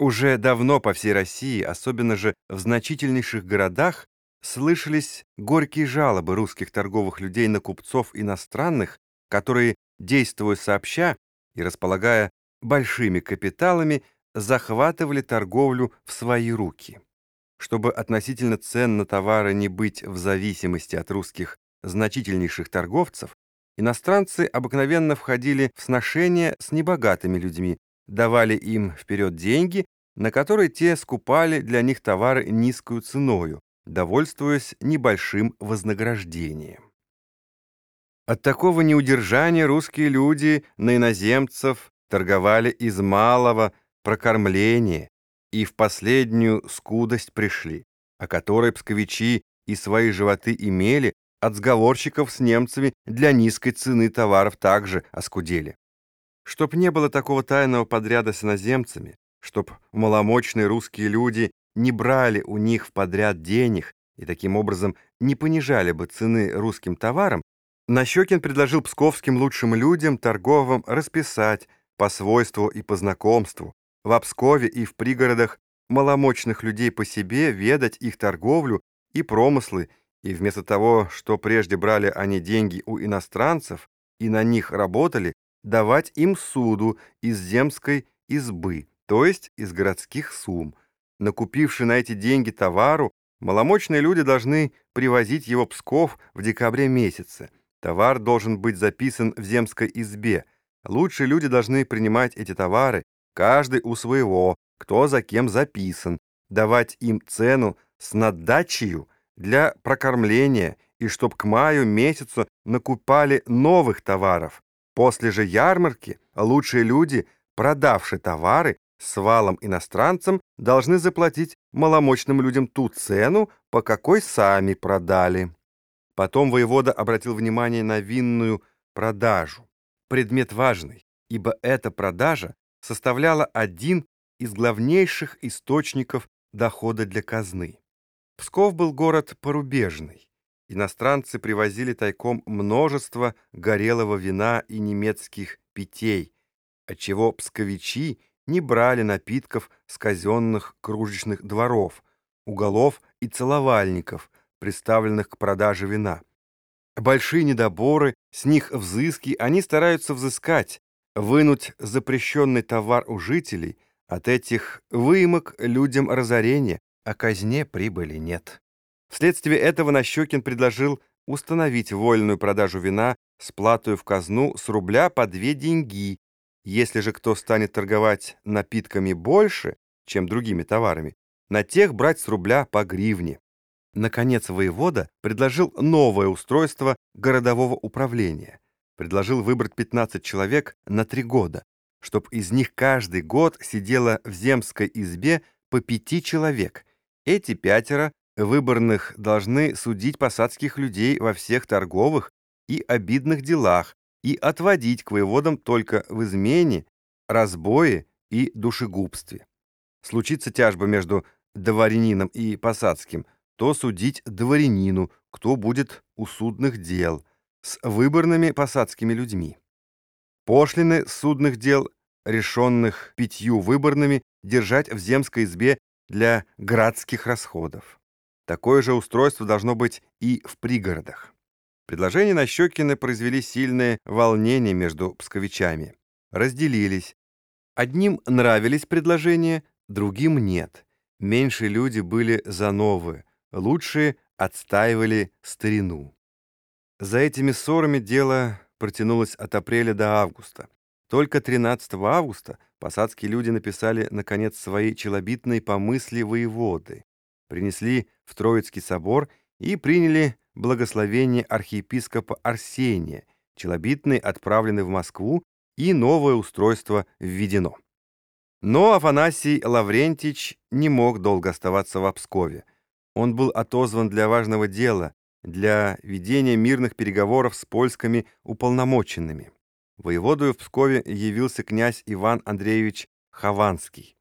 Уже давно по всей России, особенно же в значительнейших городах, слышались горькие жалобы русских торговых людей на купцов иностранных, которые, действуя сообща и располагая большими капиталами, захватывали торговлю в свои руки. Чтобы относительно цен на товары не быть в зависимости от русских значительнейших торговцев, иностранцы обыкновенно входили в сношения с небогатыми людьми, давали им вперед деньги, на которые те скупали для них товары низкую ценою, довольствуясь небольшим вознаграждением. От такого неудержания русские люди на иноземцев торговали из малого прокормления и в последнюю скудость пришли, о которой псковичи и свои животы имели, от сговорщиков с немцами для низкой цены товаров также оскудели. Чтоб не было такого тайного подряда с иноземцами, чтоб маломощные русские люди не брали у них в подряд денег и таким образом не понижали бы цены русским товарам, Нащекин предложил псковским лучшим людям торговым расписать по свойству и по знакомству в Обскове и в пригородах маломощных людей по себе ведать их торговлю и промыслы, и вместо того, что прежде брали они деньги у иностранцев и на них работали, давать им суду из земской избы, то есть из городских сумм. Накупивши на эти деньги товару, маломощные люди должны привозить его Псков в декабре месяце. Товар должен быть записан в земской избе. Лучшие люди должны принимать эти товары, каждый у своего, кто за кем записан, давать им цену с наддачею для прокормления и чтоб к маю месяцу накупали новых товаров, После же ярмарки лучшие люди, продавшие товары, с валом иностранцам должны заплатить маломощным людям ту цену, по какой сами продали. Потом воевода обратил внимание на винную продажу. Предмет важный, ибо эта продажа составляла один из главнейших источников дохода для казны. Псков был город порубежный иностранцы привозили тайком множество горелого вина и немецких питей, отчего псковичи не брали напитков с казенных кружечных дворов, уголов и целовальников, представленных к продаже вина. Большие недоборы, с них взыски они стараются взыскать, вынуть запрещенный товар у жителей, от этих выемок людям разорения, а казне прибыли нет. Вследствие этого Нащекин предложил установить вольную продажу вина с платой в казну с рубля по две деньги. Если же кто станет торговать напитками больше, чем другими товарами, на тех брать с рубля по гривне. Наконец, воевода предложил новое устройство городового управления. Предложил выбрать 15 человек на три года, чтоб из них каждый год сидело в земской избе по пяти человек. Эти пятеро выборных должны судить посадских людей во всех торговых и обидных делах и отводить к воеводам только в измене, разбое и душегубстве. Случится тяжба между дворянином и посадским, то судить дворянину, кто будет у судных дел, с выборными посадскими людьми. Пошлины судных дел, решенных пятью выборными, держать в земской избе для градских расходов. Такое же устройство должно быть и в пригородах. Предложения Нащекина произвели сильное волнение между псковичами. Разделились. Одним нравились предложения, другим нет. Меньшие люди были за новые, лучшие отстаивали старину. За этими ссорами дело протянулось от апреля до августа. Только 13 августа посадские люди написали, наконец, свои челобитные помысли воеводы принесли в Троицкий собор и приняли благословение архиепископа Арсения, челобитный отправлены в Москву, и новое устройство введено. Но Афанасий Лаврентич не мог долго оставаться в Обскове. Он был отозван для важного дела, для ведения мирных переговоров с польскими уполномоченными. Воеводою в Пскове явился князь Иван Андреевич Хованский.